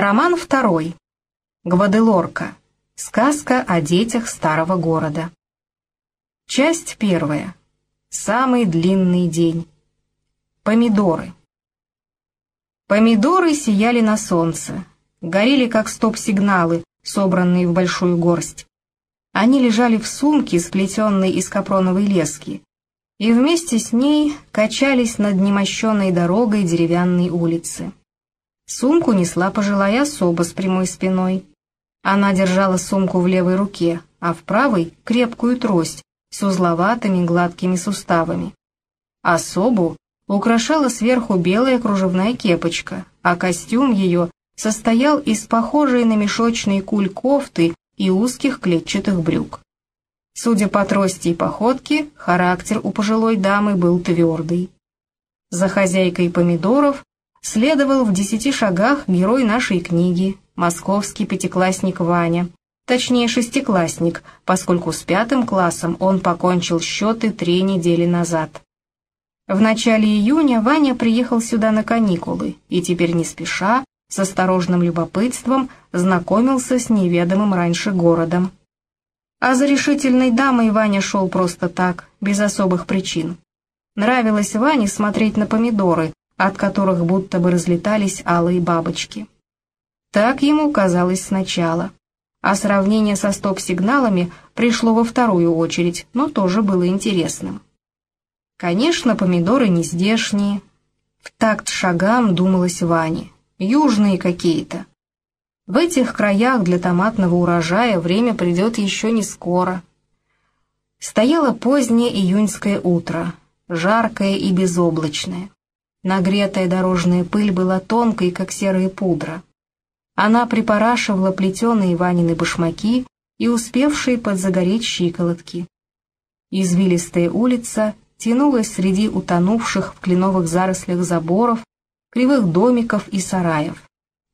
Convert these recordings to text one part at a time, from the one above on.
Роман второй. Гваделорка. Сказка о детях старого города. Часть первая. Самый длинный день. Помидоры. Помидоры сияли на солнце, горели как стоп-сигналы, собранные в большую горсть. Они лежали в сумке, сплетенной из капроновой лески, и вместе с ней качались над немощенной дорогой деревянной улицы. Сумку несла пожилая особа с прямой спиной. Она держала сумку в левой руке, а в правой — крепкую трость с узловатыми гладкими суставами. Особу украшала сверху белая кружевная кепочка, а костюм ее состоял из похожей на мешочный куль кофты и узких клетчатых брюк. Судя по трости и походке, характер у пожилой дамы был твердый. За хозяйкой помидоров следовал в десяти шагах герой нашей книги, московский пятиклассник Ваня, точнее шестиклассник, поскольку с пятым классом он покончил счеты три недели назад. В начале июня Ваня приехал сюда на каникулы и теперь не спеша, с осторожным любопытством, знакомился с неведомым раньше городом. А за решительной дамой Ваня шел просто так, без особых причин. Нравилось Ване смотреть на помидоры, от которых будто бы разлетались алые бабочки. Так ему казалось сначала. А сравнение со стоп-сигналами пришло во вторую очередь, но тоже было интересным. Конечно, помидоры не здешние. В такт шагам думалось Ване. Южные какие-то. В этих краях для томатного урожая время придет еще не скоро. Стояло позднее июньское утро, жаркое и безоблачное. Нагретая дорожная пыль была тонкой, как серая пудра. Она припорашивала плетеные Ванины башмаки и успевшие подзагореть щиколотки. Извилистая улица тянулась среди утонувших в кленовых зарослях заборов, кривых домиков и сараев.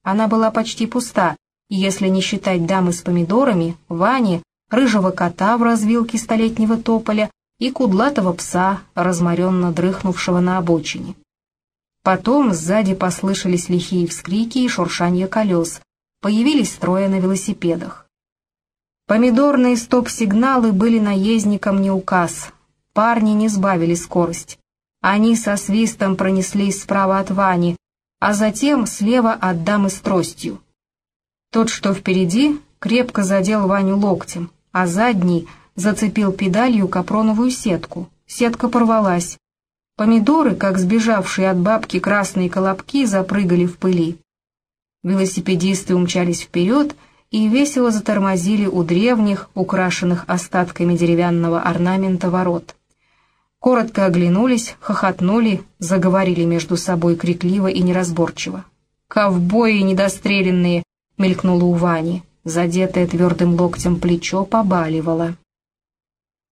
Она была почти пуста, если не считать дамы с помидорами, Вани, рыжего кота в развилке столетнего тополя и кудлатого пса, разморенно дрыхнувшего на обочине. Потом сзади послышались лихие вскрики и шуршание колес, появились трое на велосипедах. Помидорные стоп-сигналы были наездникам не указ. Парни не сбавили скорость. Они со свистом пронеслись справа от Вани, а затем слева от дамы с тростью. Тот, что впереди, крепко задел Ваню локтем, а задний зацепил педалью капроновую сетку. Сетка порвалась. Помидоры, как сбежавшие от бабки красные колобки, запрыгали в пыли. Велосипедисты умчались вперед и весело затормозили у древних, украшенных остатками деревянного орнамента ворот коротко оглянулись, хохотнули, заговорили между собой крикливо и неразборчиво. «Ковбои недостреленные!» — мелькнуло у Вани, задетое твердым локтем плечо побаливало.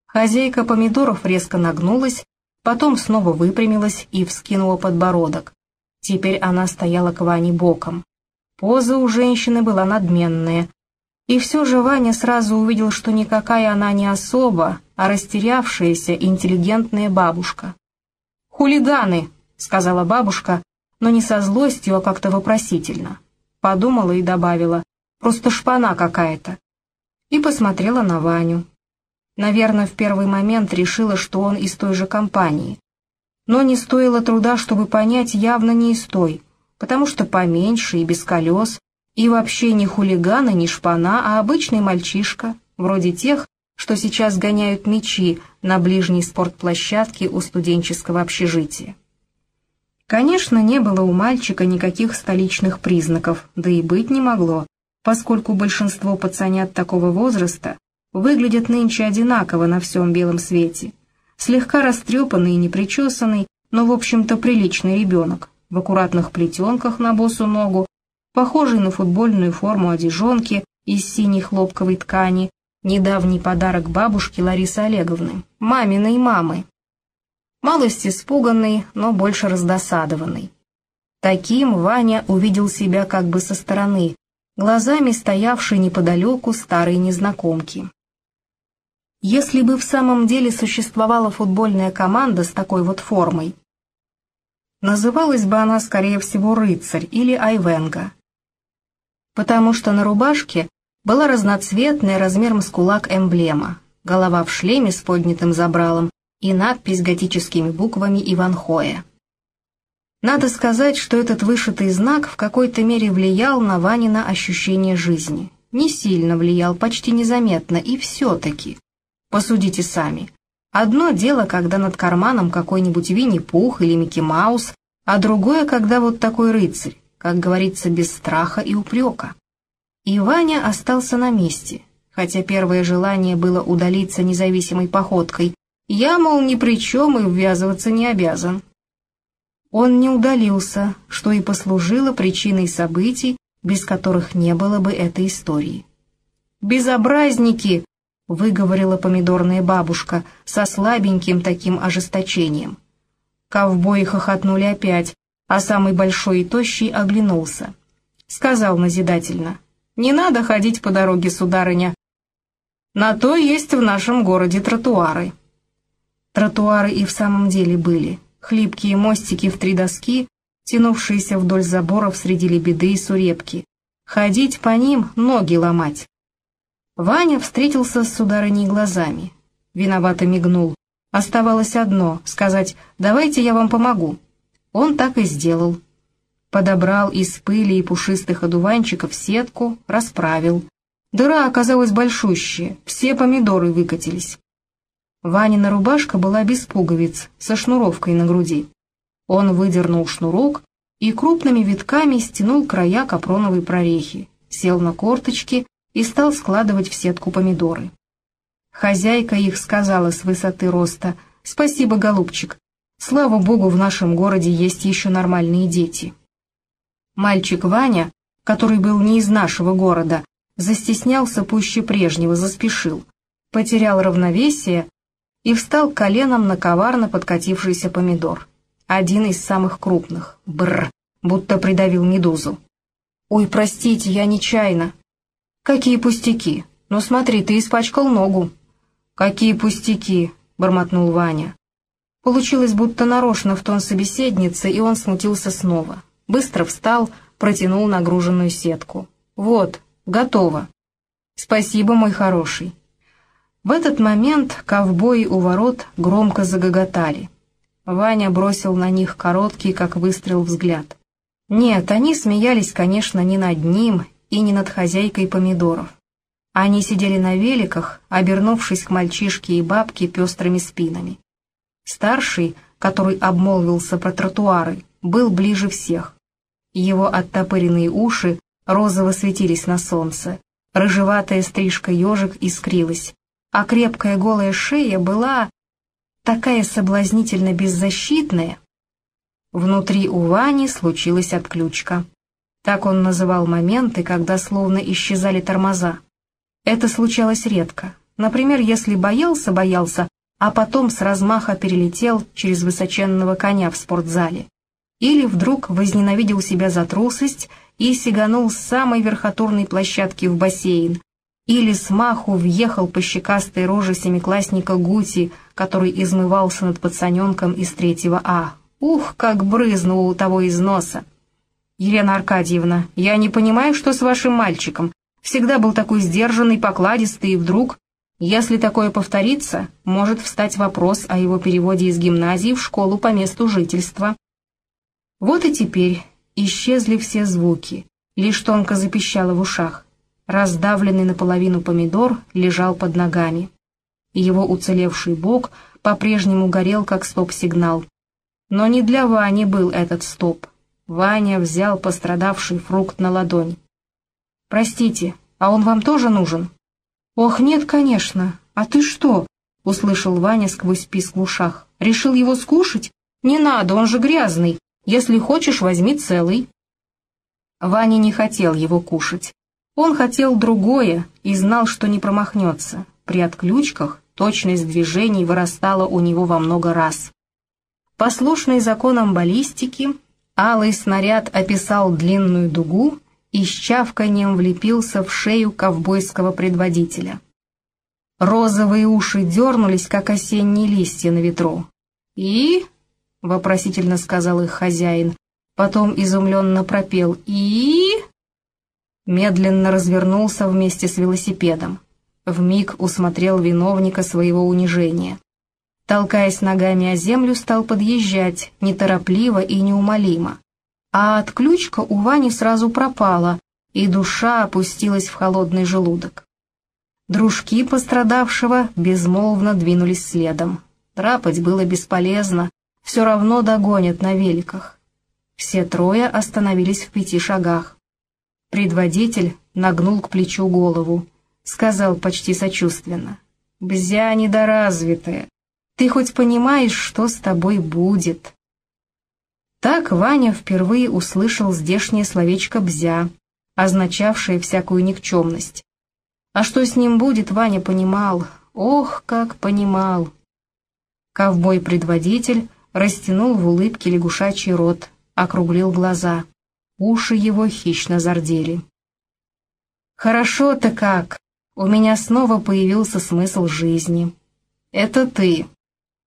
Хозяйка помидоров резко нагнулась, потом снова выпрямилась и вскинула подбородок. Теперь она стояла к Ване боком. Поза у женщины была надменная, и все же Ваня сразу увидел, что никакая она не особа, а растерявшаяся интеллигентная бабушка. «Хулиганы!» — сказала бабушка, но не со злостью, а как-то вопросительно. Подумала и добавила, «Просто шпана какая-то». И посмотрела на Ваню. Наверное, в первый момент решила, что он из той же компании. Но не стоило труда, чтобы понять, явно не из той, потому что поменьше и без колес, и вообще не хулигана, не шпана, а обычный мальчишка, вроде тех, что сейчас гоняют мячи на ближней спортплощадке у студенческого общежития. Конечно, не было у мальчика никаких столичных признаков, да и быть не могло, поскольку большинство пацанят такого возраста выглядят нынче одинаково на всем белом свете. Слегка растрепанный и непричесанный, но, в общем-то, приличный ребенок, в аккуратных плетенках на босу ногу, похожий на футбольную форму одежонки из синей хлопковой ткани, недавний подарок бабушки Ларисы Олеговны, маминой мамы. Малость испуганный, но больше раздосадованный. Таким Ваня увидел себя как бы со стороны, глазами стоявшей неподалеку старой незнакомки. Если бы в самом деле существовала футбольная команда с такой вот формой, называлась бы она, скорее всего, «Рыцарь» или «Айвенга». потому что на рубашке была разноцветная размером с кулак эмблема, голова в шлеме с поднятым забралом и надпись готическими буквами Иванхоя. Надо сказать, что этот вышитый знак в какой-то мере влиял на Ванина ощущение жизни. Не сильно влиял, почти незаметно, и все-таки. Посудите сами. Одно дело, когда над карманом какой-нибудь Винни-Пух или Микки Маус, а другое, когда вот такой рыцарь, как говорится, без страха и упрека. И Ваня остался на месте, хотя первое желание было удалиться независимой походкой. Я, мол, ни при чем и ввязываться не обязан. Он не удалился, что и послужило причиной событий, без которых не было бы этой истории. «Безобразники!» — выговорила помидорная бабушка со слабеньким таким ожесточением. Ковбои хохотнули опять, а самый большой и тощий оглянулся. Сказал назидательно, «Не надо ходить по дороге, сударыня. На то есть в нашем городе тротуары». Тротуары и в самом деле были. Хлипкие мостики в три доски, тянувшиеся вдоль заборов среди лебеды и сурепки. Ходить по ним, ноги ломать. Ваня встретился с сударыней глазами. Виновато мигнул. Оставалось одно — сказать «давайте я вам помогу». Он так и сделал. Подобрал из пыли и пушистых одуванчиков сетку, расправил. Дыра оказалась большущая, все помидоры выкатились. Ванина рубашка была без пуговиц, со шнуровкой на груди. Он выдернул шнурок и крупными витками стянул края капроновой прорехи, сел на корточки и стал складывать в сетку помидоры. Хозяйка их сказала с высоты роста «Спасибо, голубчик, Слава богу, в нашем городе есть еще нормальные дети. Мальчик Ваня, который был не из нашего города, застеснялся пуще прежнего, заспешил, потерял равновесие и встал коленом на коварно подкатившийся помидор. Один из самых крупных. Бррр, будто придавил медузу. «Ой, простите, я нечаянно». «Какие пустяки? Ну смотри, ты испачкал ногу». «Какие пустяки?» — бормотнул Ваня. Получилось будто нарочно в тон собеседницы, и он смутился снова. Быстро встал, протянул нагруженную сетку. «Вот, готово». «Спасибо, мой хороший». В этот момент ковбои у ворот громко загоготали. Ваня бросил на них короткий, как выстрел, взгляд. Нет, они смеялись, конечно, не над ним и не над хозяйкой помидоров. Они сидели на великах, обернувшись к мальчишке и бабке пестрыми спинами. Старший, который обмолвился про тротуары, был ближе всех. Его оттопыренные уши розово светились на солнце, рыжеватая стрижка ежик искрилась, а крепкая голая шея была такая соблазнительно беззащитная. Внутри у Вани случилась отключка. Так он называл моменты, когда словно исчезали тормоза. Это случалось редко. Например, если боялся-боялся, а потом с размаха перелетел через высоченного коня в спортзале. Или вдруг возненавидел себя за трусость и сиганул с самой верхотурной площадки в бассейн, или с маху въехал по щекастой роже семиклассника Гути, который измывался над пацаненком из третьего А. Ух, как брызнуло у того из носа! «Елена Аркадьевна, я не понимаю, что с вашим мальчиком. Всегда был такой сдержанный, покладистый, и вдруг...» Если такое повторится, может встать вопрос о его переводе из гимназии в школу по месту жительства. Вот и теперь исчезли все звуки, лишь тонко запищало в ушах. Раздавленный наполовину помидор лежал под ногами. Его уцелевший бок по-прежнему горел, как стоп-сигнал. Но не для Вани был этот стоп. Ваня взял пострадавший фрукт на ладонь. «Простите, а он вам тоже нужен?» «Ох, нет, конечно. А ты что?» — услышал Ваня сквозь писк в ушах. «Решил его скушать? Не надо, он же грязный. Если хочешь, возьми целый». Ваня не хотел его кушать. Он хотел другое и знал, что не промахнется. При отключках точность движений вырастала у него во много раз. Послушный законам баллистики, алый снаряд описал длинную дугу и с чавканием влепился в шею ковбойского предводителя. Розовые уши дернулись, как осенние листья на ветру. «И?» — вопросительно сказал их хозяин, потом изумленно пропел «И?» медленно развернулся вместе с велосипедом. Вмиг усмотрел виновника своего унижения. Толкаясь ногами о землю, стал подъезжать, неторопливо и неумолимо. А отключка у Вани сразу пропала, и душа опустилась в холодный желудок. Дружки пострадавшего безмолвно двинулись следом. Драпать было бесполезно, все равно догонят на великах. Все трое остановились в пяти шагах. Предводитель нагнул к плечу голову, сказал почти сочувственно. «Бзя недоразвитая, ты хоть понимаешь, что с тобой будет?» Так Ваня впервые услышал здешнее словечко «бзя», означавшее всякую никчемность. А что с ним будет, Ваня понимал, ох, как понимал. Ковбой-предводитель растянул в улыбке лягушачий рот, округлил глаза. Уши его хищно зардели. «Хорошо-то как! У меня снова появился смысл жизни. Это ты.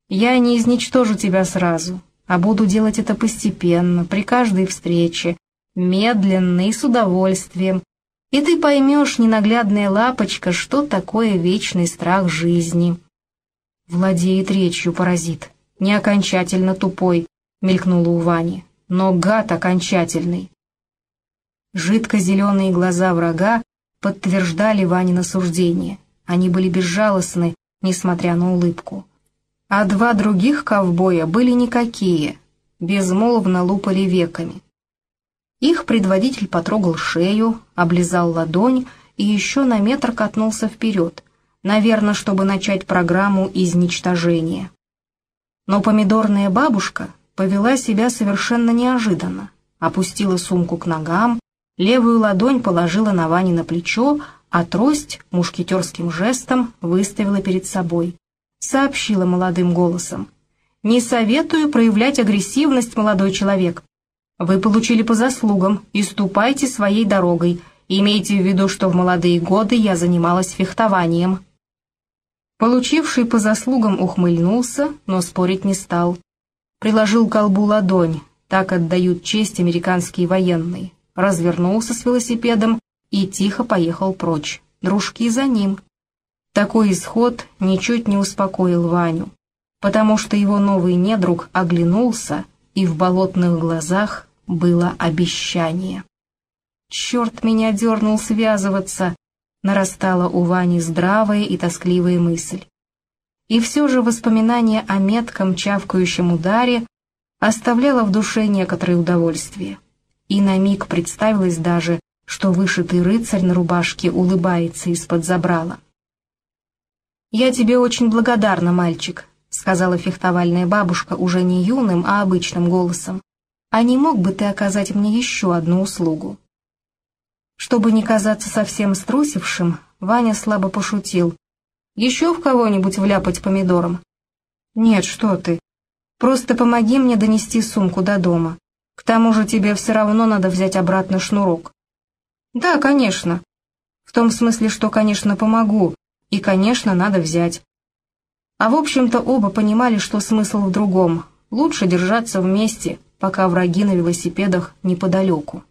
Я не изничтожу тебя сразу, а буду делать это постепенно, при каждой встрече, медленно и с удовольствием. И ты поймешь, ненаглядная лапочка, что такое вечный страх жизни». Владеет речью паразит, не окончательно тупой, мелькнула у Вани, но гад окончательный. Жидко-зеленые глаза врага подтверждали Ванина суждение. Они были безжалостны, несмотря на улыбку. А два других ковбоя были никакие, безмолвно лупали веками. Их предводитель потрогал шею, облизал ладонь и еще на метр катнулся вперед, наверное, чтобы начать программу изничтожения. Но помидорная бабушка повела себя совершенно неожиданно, опустила сумку к ногам, левую ладонь положила на Ване на плечо, а трость мушкетерским жестом выставила перед собой. Сообщила молодым голосом. «Не советую проявлять агрессивность, молодой человек. Вы получили по заслугам и ступайте своей дорогой. Имейте в виду, что в молодые годы я занималась фехтованием». Получивший по заслугам ухмыльнулся, но спорить не стал. Приложил колбу ладонь, так отдают честь американские военные. Развернулся с велосипедом и тихо поехал прочь. Дружки за ним. Такой исход ничуть не успокоил Ваню, потому что его новый недруг оглянулся, и в болотных глазах было обещание. «Черт меня дернул связываться!» нарастала у Вани здравая и тоскливая мысль. И все же воспоминание о метком чавкающем ударе оставляло в душе некоторое удовольствие. И на миг представилось даже, что вышитый рыцарь на рубашке улыбается из-под забрала. «Я тебе очень благодарна, мальчик», — сказала фехтовальная бабушка уже не юным, а обычным голосом. «А не мог бы ты оказать мне еще одну услугу?» Чтобы не казаться совсем струсившим, Ваня слабо пошутил. «Еще в кого-нибудь вляпать помидором?» «Нет, что ты. Просто помоги мне донести сумку до дома. К тому же тебе все равно надо взять обратно шнурок». «Да, конечно. В том смысле, что, конечно, помогу. И, конечно, надо взять». А в общем-то оба понимали, что смысл в другом. Лучше держаться вместе, пока враги на велосипедах неподалеку.